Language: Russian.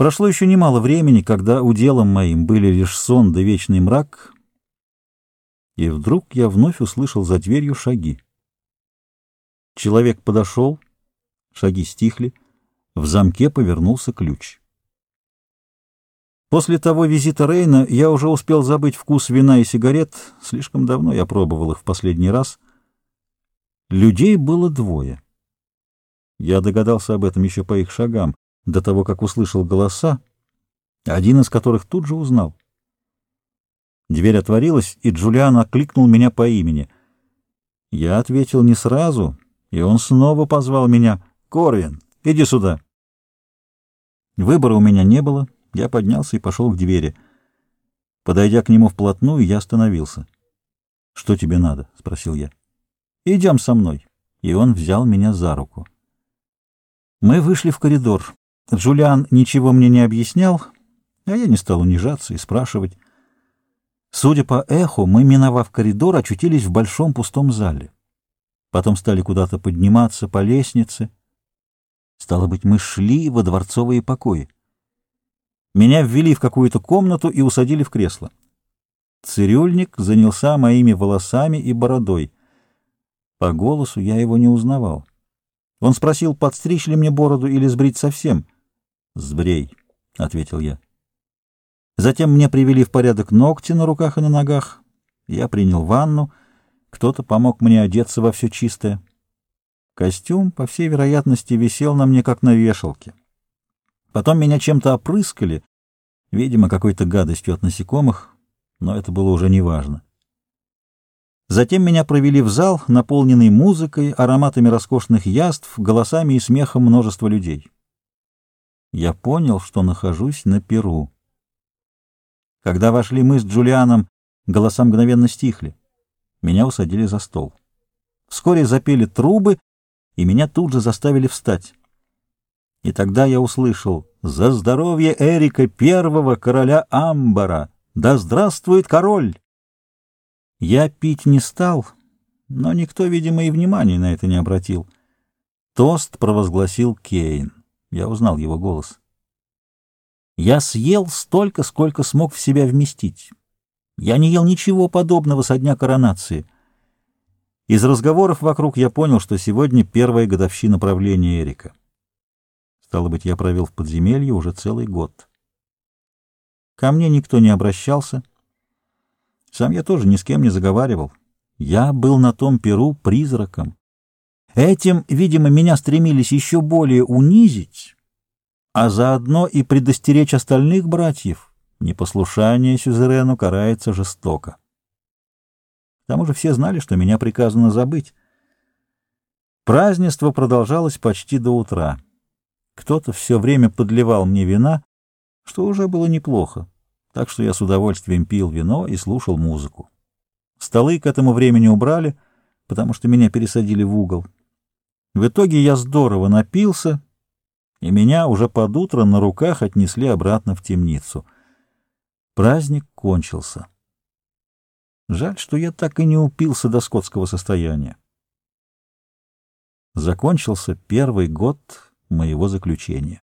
Прошло еще немало времени, когда уделом моим были лишь сон да вечный мрак, и вдруг я вновь услышал за дверью шаги. Человек подошел, шаги стихли, в замке повернулся ключ. После того визита Рейна я уже успел забыть вкус вина и сигарет, слишком давно я пробовал их в последний раз. Людей было двое. Я догадался об этом еще по их шагам, до того, как услышал голоса, один из которых тут же узнал. Дверь отворилась, и Джулиан окликнул меня по имени. Я ответил не сразу, и он снова позвал меня. «Корвин, иди сюда!» Выбора у меня не было, я поднялся и пошел к двери. Подойдя к нему вплотную, я остановился. «Что тебе надо?» — спросил я. «Идем со мной». И он взял меня за руку. Мы вышли в коридор. Джулиан ничего мне не объяснял, а я не стал унижаться и спрашивать. Судя по эху, мы, миновав коридор, очутились в большом пустом зале. Потом стали куда-то подниматься по лестнице. Стало быть, мы шли во дворцовые покои. Меня ввели в какую-то комнату и усадили в кресло. Цирюльник занялся моими волосами и бородой. По голосу я его не узнавал. Он спросил, подстричь ли мне бороду или сбрить совсем. «Сбрей», — ответил я. Затем мне привели в порядок ногти на руках и на ногах. Я принял ванну, кто-то помог мне одеться во все чистое. Костюм, по всей вероятности, висел на мне, как на вешалке. Потом меня чем-то опрыскали, видимо, какой-то гадостью от насекомых, но это было уже неважно. Затем меня провели в зал, наполненный музыкой, ароматами роскошных яств, голосами и смехом множества людей. Я понял, что нахожусь на Перу. Когда вошли мы с Джулианом, голоса мгновенно стихли. Меня усадили за стол. Вскоре запели трубы, и меня тут же заставили встать. И тогда я услышал «За здоровье Эрика Первого, короля Амбара! Да здравствует король!» Я пить не стал, но никто, видимо, и внимания на это не обратил. Тост провозгласил Кейн. Я узнал его голос. Я съел столько, сколько смог в себя вместить. Я не ел ничего подобного со дня коронации. Из разговоров вокруг я понял, что сегодня первая годовщина правления Эрика. Стало быть, я провел в подземелье уже целый год. Ко мне никто не обращался. Сам я тоже ни с кем не заговаривал. Я был на том перу призраком. Этим, видимо, меня стремились еще более унизить, а заодно и предостеречь остальных братьев. Непослушание сюзерену карается жестоко. К тому же все знали, что меня приказано забыть. Празднество продолжалось почти до утра. Кто-то все время подливал мне вина, что уже было неплохо, так что я с удовольствием пил вино и слушал музыку. Столы к этому времени убрали, потому что меня пересадили в угол. В итоге я здорово напился, и меня уже под утро на руках отнесли обратно в темницу. Праздник кончился. Жаль, что я так и не упился до скотского состояния. Закончился первый год моего заключения.